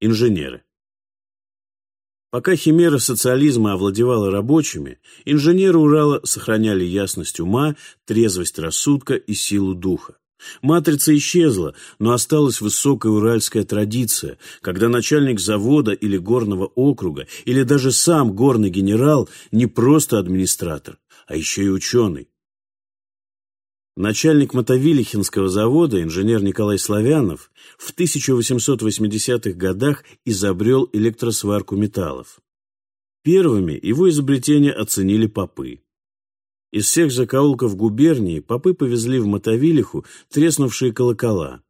Инженеры. Пока химера социализма овладевала рабочими, инженеры Урала сохраняли ясность ума, трезвость рассудка и силу духа. Матрица исчезла, но осталась высокая уральская традиция, когда начальник завода или горного округа, или даже сам горный генерал не просто администратор, а еще и ученый. Начальник Мотовилихинского завода, инженер Николай Славянов, в 1880-х годах изобрел электросварку металлов. Первыми его изобретение оценили попы. Из всех закоулков губернии попы повезли в Мотовилиху треснувшие колокола.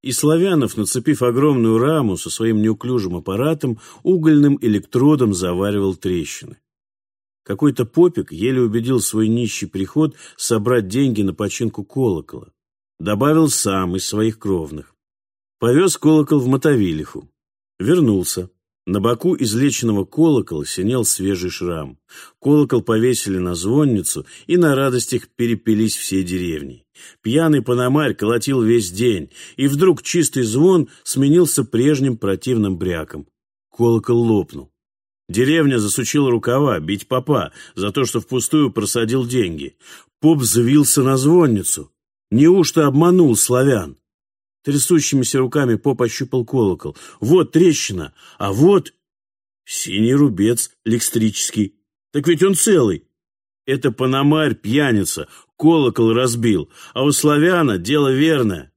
И Славянов, нацепив огромную раму со своим неуклюжим аппаратом, угольным электродом заваривал трещины. Какой-то попик еле убедил свой нищий приход собрать деньги на починку колокола. Добавил сам из своих кровных. Повез колокол в Мотовилиху. Вернулся. На боку излеченного колокола синел свежий шрам. Колокол повесили на звонницу, и на радостях перепились все деревни. Пьяный пономарь колотил весь день, и вдруг чистый звон сменился прежним противным бряком. Колокол лопнул. Деревня засучила рукава, бить попа за то, что впустую просадил деньги. Поп завился на звонницу. Неужто обманул славян? Трясущимися руками поп ощупал колокол. Вот трещина, а вот синий рубец электрический. Так ведь он целый. Это пономарь пьяница, колокол разбил, а у славяна дело верное.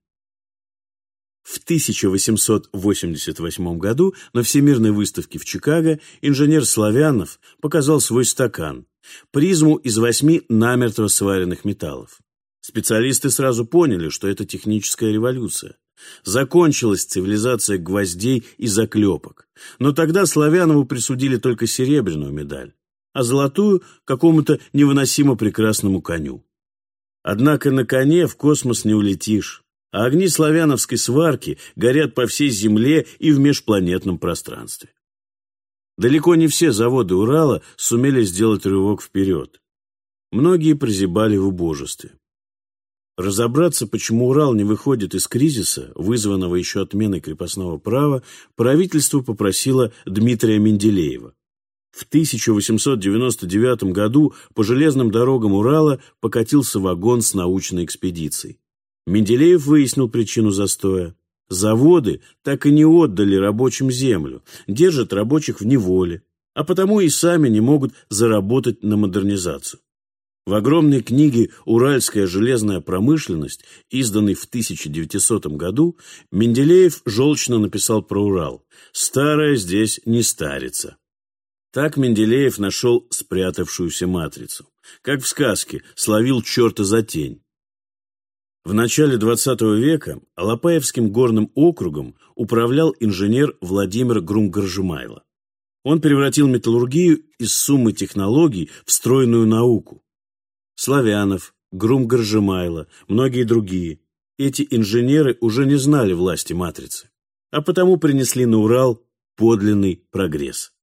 В 1888 году на Всемирной выставке в Чикаго инженер Славянов показал свой стакан, призму из восьми намертво сваренных металлов. Специалисты сразу поняли, что это техническая революция. Закончилась цивилизация гвоздей и заклепок. Но тогда Славянову присудили только серебряную медаль, а золотую – какому-то невыносимо прекрасному коню. Однако на коне в космос не улетишь, а огни славяновской сварки горят по всей Земле и в межпланетном пространстве. Далеко не все заводы Урала сумели сделать рывок вперед. Многие прозябали в убожестве. Разобраться, почему Урал не выходит из кризиса, вызванного еще отменой крепостного права, правительство попросило Дмитрия Менделеева. В 1899 году по железным дорогам Урала покатился вагон с научной экспедицией. Менделеев выяснил причину застоя. Заводы так и не отдали рабочим землю, держат рабочих в неволе, а потому и сами не могут заработать на модернизацию. В огромной книге «Уральская железная промышленность», изданной в 1900 году, Менделеев желчно написал про Урал «Старое здесь не старится». Так Менделеев нашел спрятавшуюся матрицу. Как в сказке, словил черта за тень. В начале XX века Алапаевским горным округом управлял инженер Владимир Грумгаржимайло. Он превратил металлургию из суммы технологий в стройную науку. Славянов, Грум Горжемайло, многие другие. Эти инженеры уже не знали власти матрицы, а потому принесли на Урал подлинный прогресс.